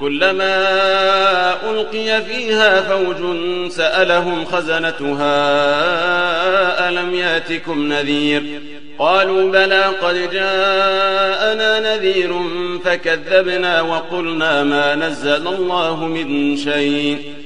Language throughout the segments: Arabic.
كلما ألقي فيها فوج سألهم خزنتها ألم يأتكم نذير؟ قالوا بلى قد جاءنا نذير فكذبنا وقلنا ما نزل الله من شيء.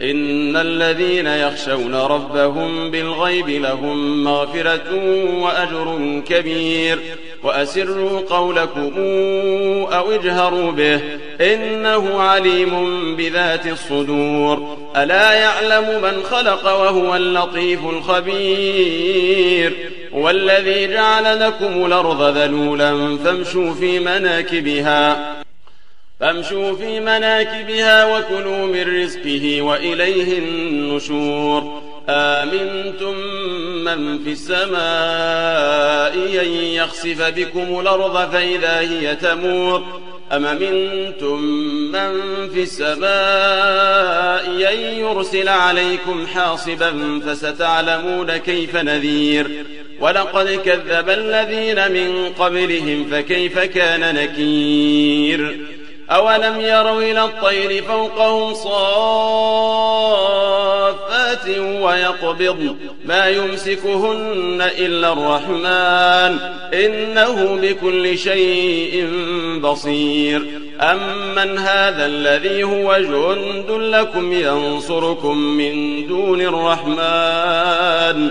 إن الذين يخشون ربهم بالغيب لهم مغفرة وأجر كبير. وأسروا قولكم أو اجهروا به إنه عليم بذات الصدور. ألا يعلم من خلق وهو اللطيف الخبير. والذي جعل لكم الأرض ذلولا فامشوا في مناكبها. فامشوا في مناكبها وكلوا من رزقه وإليه النشور. آمنتم من في السماء أن يخسف بكم الأرض فإذا هي تمور؟ أم منتم من في السماء أن يرسل عليكم حاصبا فستعلمون كيف نذير؟ ولقد كذب الذين من قبلهم فكيف كان نكير؟ أولم يروا إلى الطير فوقهم صافات ويقبض ما يمسكهن إلا الرحمن إنه بكل شيء بصير أمن هذا الذي هو جند لكم ينصركم من دون الرحمن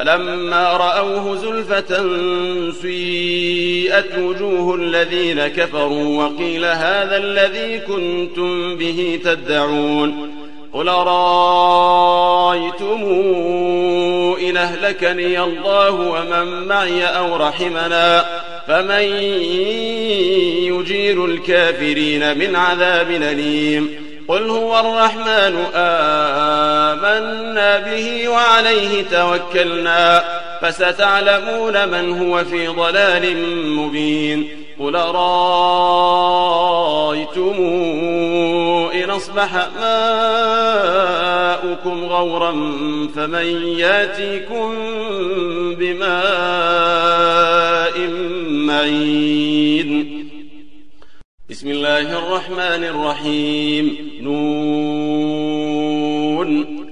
فلما رأوه زلفة سيئت وجوه الذين كفروا وقيل هذا الذي كنتم به تدعون قل رأيتم إن أهلكني الله ومن معي أو رحمنا فمن يجير الكافرين من عذاب أليم قل هو الرحمن آمنا به وعليه توكلنا فستعلمون من هو في ضلال مبين قل رأيتم إن أصبح ماؤكم غورا فمن ياتيكم بماء معين بسم الله الرحمن الرحيم. نون.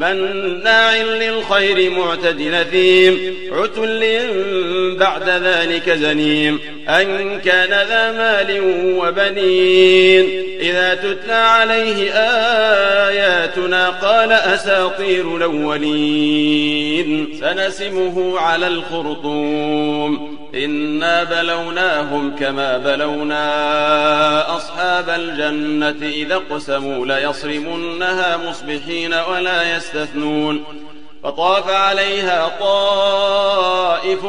مناع للخير معتد نثيم عتل بعد ذلك زنيم. أن كان ذا مال وبنين. إذا تتلى عليه آياتنا قال أساطير الأولين. سنسمه على الخرطوم. إنا بلوناهم كما بلونا أصحاب الجنة. إذا اقسموا ليصرمنها مصبحين ولا يستثنون. فطاف عليها طائف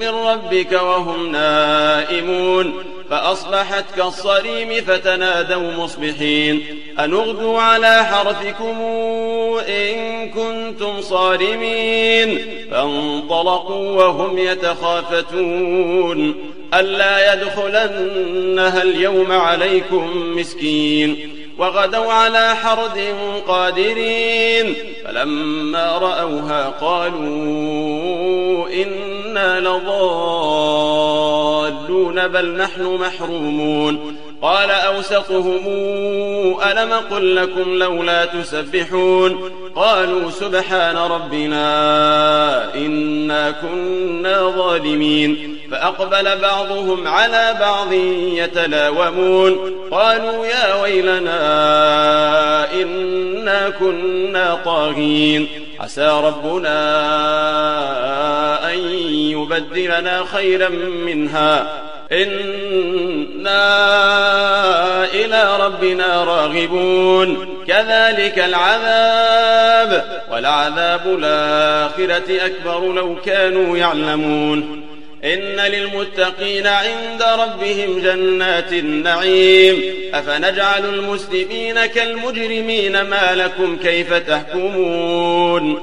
من ربك وهم نائمون. فأصبحت كالصريم فتنادوا مصبحين. أنغدوا على حرثكم إن كنتم صارمين. فانطلقوا وهم يتخافتون. ألا يدخلنها اليوم عليكم مسكين. وغدوا على حرد قادرين. فلما رأوها قالوا إنا لضالون بل نحن محرومون. قال أوسطهم ألم قل لكم لولا تسبحون؟ قالوا سبحان ربنا إنا كنا ظالمين. فأقبل بعضهم على بعض يتلاومون. قالوا يا ويلنا إنا كنا طاغين. عسى ربنا أن يبدلنا خيرا منها. إنا إلى ربنا راغبون كذلك العذاب ولعذاب الآخرة أكبر لو كانوا يعلمون إن للمتقين عند ربهم جنات النعيم أفنجعل المسلمين كالمجرمين ما لكم كيف تحكمون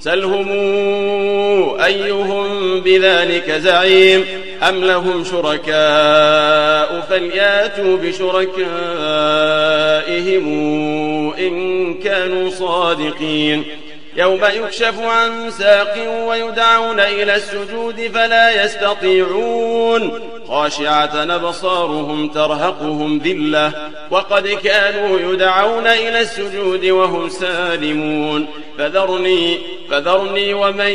سلهم أيهم بذلك زعيم أم لهم شركاء فلياتوا بشركائهم إن كانوا صادقين. يوم يكشف عن ساق ويدعون إلى السجود فلا يستطيعون. خاشعة أبصارهم ترهقهم ذلة. وقد كانوا يدعون إلى السجود وهم سالمون. فذرني, فذرني ومن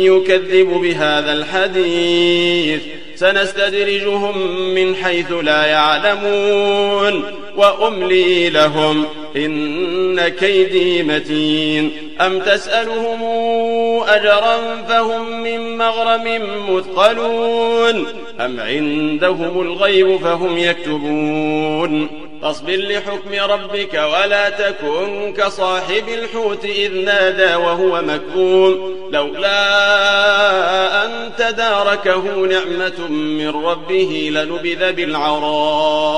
يكذب بهذا الحديث. سنستدرجهم من حيث لا يعلمون. وأملي لهم إن كيدي متين. أم تسألهم أجرا فهم من مغرم مثقلون؟ أم عندهم الغيب فهم يكتبون؟ فاصبر لحكم ربك ولا تكن كصاحب الحوت إذ نادى وهو مكذوم لولا أن تداركه نعمة من ربه لنبذ بالعراء.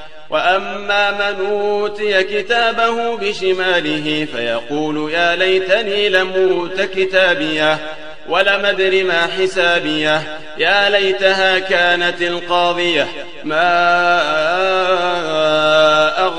وأما من أوتي كتابه بشماله فيقول يا ليتني لموت كتابيه ولم أدر ما حسابيه. يا ليتها كانت القاضية. ما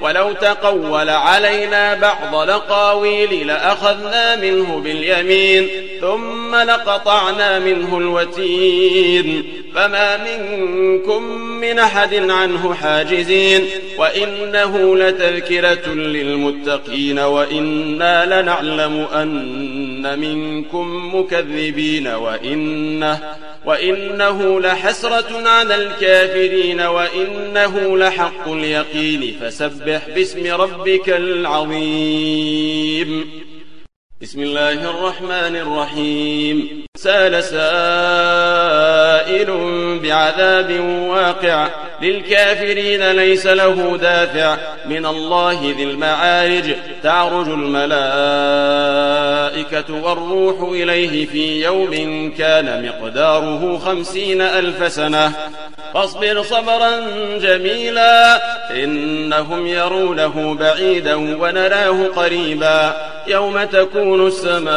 ولو تقول علينا بعض لقاويل لأخذنا منه باليمين ثم لقطعنا منه الوتين. فما منكم من أحد عنه حاجزين وإنه لتذكرة للمتقين وإنا لنعلم أن منكم مكذبين وإنه وإنه لحسرة على الكافرين وإنه لحق اليقين فسبح باسم ربك العظيم. بسم الله الرحمن الرحيم. سأل سائل بعذاب واقع للكافرين ليس له دافع من الله ذي المعارج. تعرج الملائكة والروح إليه في يوم كان مقداره خمسين ألف سنة. فاصبر صبرا جميلا إنهم يرونه بعيدا ونراه قريبا. يوم تكون السماء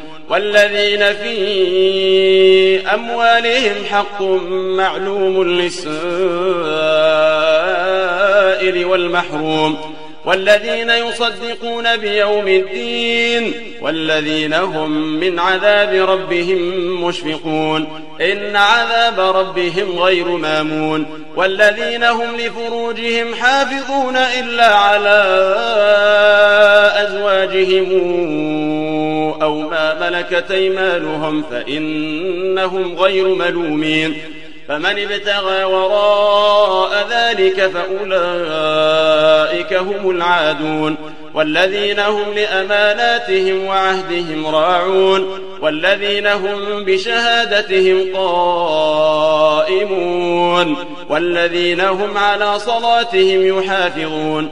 والذين في أموالهم حق معلوم للسائل والمحروم والذين يصدقون بيوم الدين والذين هم من عذاب ربهم مشفقون إن عذاب ربهم غير مامون والذين هم لفروجهم حافظون إلا على أزواجهم أو ما ملكت أيمانهم فإنهم غير ملومين فمن ابتغى وراء ذلك فأولئك هم العادون والذين هم لأماناتهم وعهدهم راعون والذين هم بشهادتهم قائمون والذين هم على صلاتهم يحافظون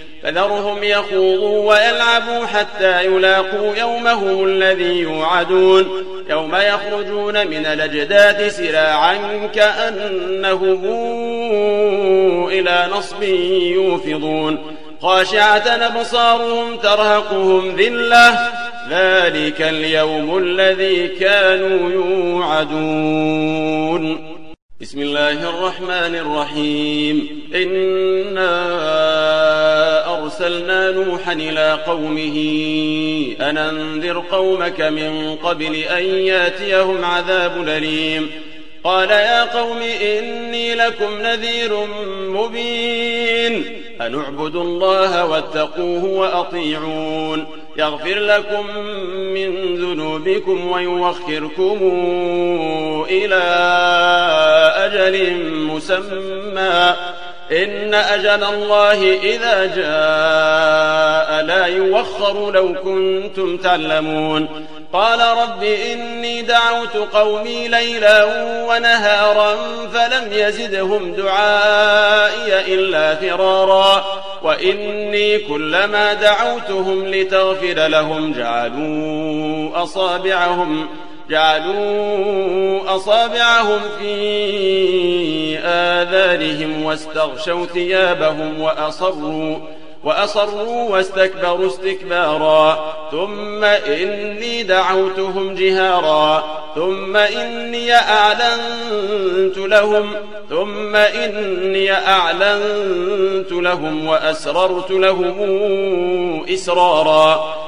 فذرهم يخوضوا ويلعبوا حتى يلاقوا يومهم الذي يوعدون. يوم يخرجون من الأجداث سراعا كأنهم إلى نصب يوفضون. خاشعة أبصارهم ترهقهم ذلة. ذلك اليوم الذي كانوا يوعدون. بسم الله الرحمن الرحيم. إنا أرسلنا نوحا إلى قومه أن أنذر قومك من قبل أن ياتيهم عذاب أليم. قال يا قوم إني لكم نذير مبين. أن اعبدوا الله واتقوه وأطيعون. يغفر لكم من ذنوبكم ويوخركم إلى أجل مسمى. إن أجل الله إذا جاء لا يوخر لو كنتم تعلمون. قال رب إني دعوت قومي ليلا ونهارا فلم يزدهم دعائي إلا فرارا. وإني كلما دعوتهم لتغفر لهم جعلوا أصابعهم جعلوا أصابعهم في آذانهم واستغشوا ثيابهم وأصروا وأصروا واستكبروا استكبارا. ثم إني دعوتهم جهارا. ثم إني أعلنت لهم. ثم إني أعلنت لهم وأسررت لهم إسرارا.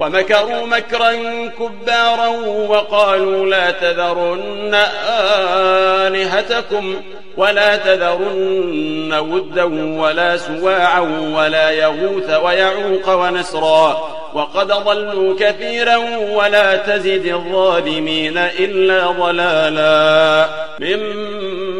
ومكروا مكرا كبارا وقالوا لا تذرن آلهتكم ولا تذرن ودا ولا سواعا ولا يغوث ويعوق ونسرا وقد ضلوا كثيرا ولا تزد الظالمين إلا ضلالا مما